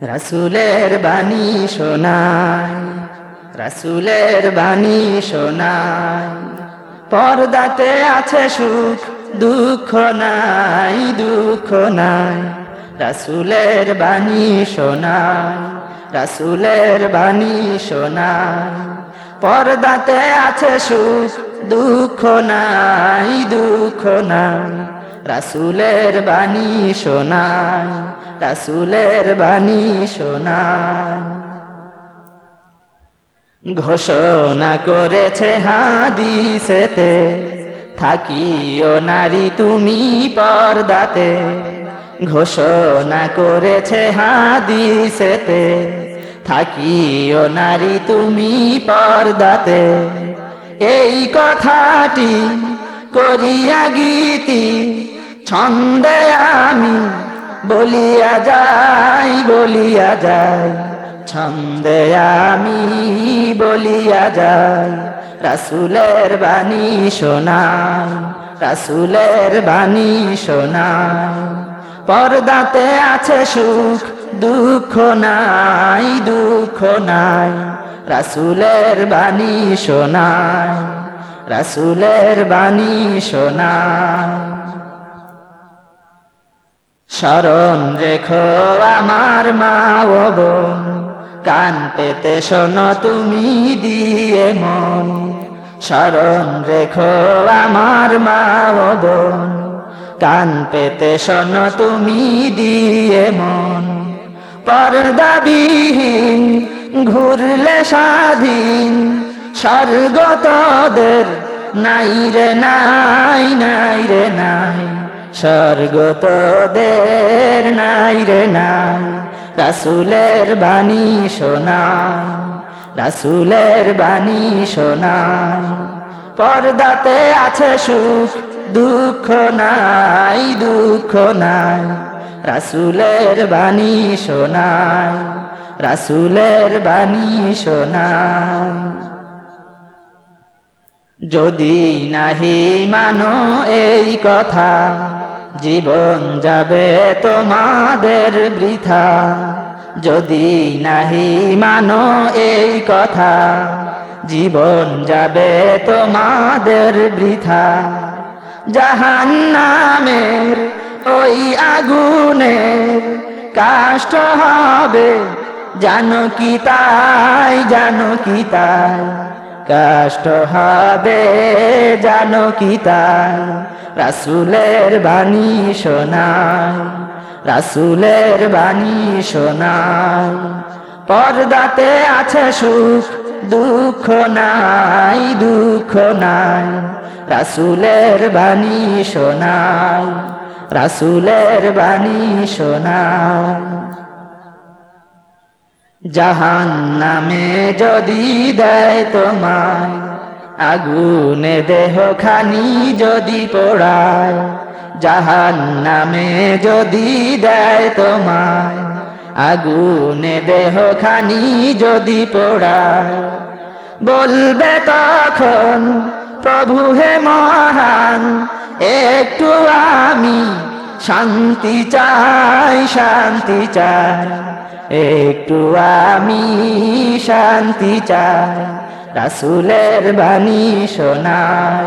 রাসুলের বাণী শোনায় রাসুলের বাণী শোনায় পর্দাতে আছে সুখ, দুঃখ নাই দুঃখ নাই। রাসুলের বাণী শোনায় রাসুলের বাণী শোনায় পর্দাতে আছে সুখ, দুঃখ নাই দুঃখ নাই। রাসুলের বাণী শোনায় রাসুলের বাণী শোনায় ঘোষণা করেছে হাদিসেতে, থাকিও নারী তুমি পর্দাতে। ঘোষণা করেছে হাদিসেতে, থাকিও নারী তুমি পর্দাতে। এই কথাটি করিয়া গীতি ছন্দে আমি বলিয়া যাই বলিয়া যাই। ছন্দে আমি বলিয়া যাই। রাসুলের বাণী শোনাই, রাসুলের বাণী শোনাই। পর্দাতে আছে সুখ, দুঃখ নাই দুঃখ নাই। রাসুলের বাণী শোনাই, রাসুলের বাণী শোনাই। স্মরণ রেখো আমার মা ও বোন। কান পেতে শোনো তুমি দিয়ে মন। স্মরণ রেখো আমার মা ও বোন। কান পেতে শোনো তুমি দিয়ে মন। পর্দাবিহীন ঘুরলে স্বাধীন। স্বর্গ তোদের নাই রে নাই নাই রে নাই। স্বর্গ তোদের নাই রে নাই। রাসুলের বাণী শোনায় রাসুলের বাণী শোনায় পর্দাতে আছে সুখ, দুঃখ নাই দুঃখ নাই। রাসুলের বাণী শোনায় রাসুলের বাণী শোনায় যদি নাহি মানো এই কথা জীবন যাবে তোমাদের বৃথা। যদি নাহি মানো এই কথা, জীবন যাবে তোমাদের বৃথা। জাহান নামের ওই আগুনের কাষ্ট হবে, জানো কি তাই, জানো কি তাই। কষ্ট হবে, জানো কি তাই? রাসুলের বাণী শোনায় রাসুলের বাণী শোনায় পর্দাতে আছে সুখ, দুঃখ নাই দুঃখ নাই। রাসুলের বাণী শোনায় রাসুলের বাণী শোনায় জাহান নামে যদি দেয় তোমায়, আগুনে দেহ খানি যদি পোড়ায় জাহান নামে যদি দেয় তোমায়, আগুনে দেহ খানি যদি পোড়ায়। বলবে তখন, প্রভু হে মহান, একটু আমি শান্তি চাই শান্তি চাই। একটু আমি শান্তি চাই। রাসুলের বাণী শোনাই,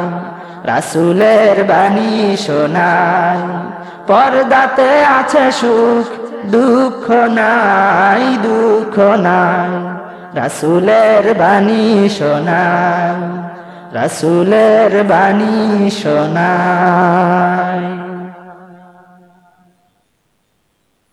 রাসুলের বাণী শোনাই। পর্দাতে আছে সুখ, দুঃখ নাই দুঃখ নাই। রাসুলের বাণী শোনাই, রাসুলের বাণী শোনাই।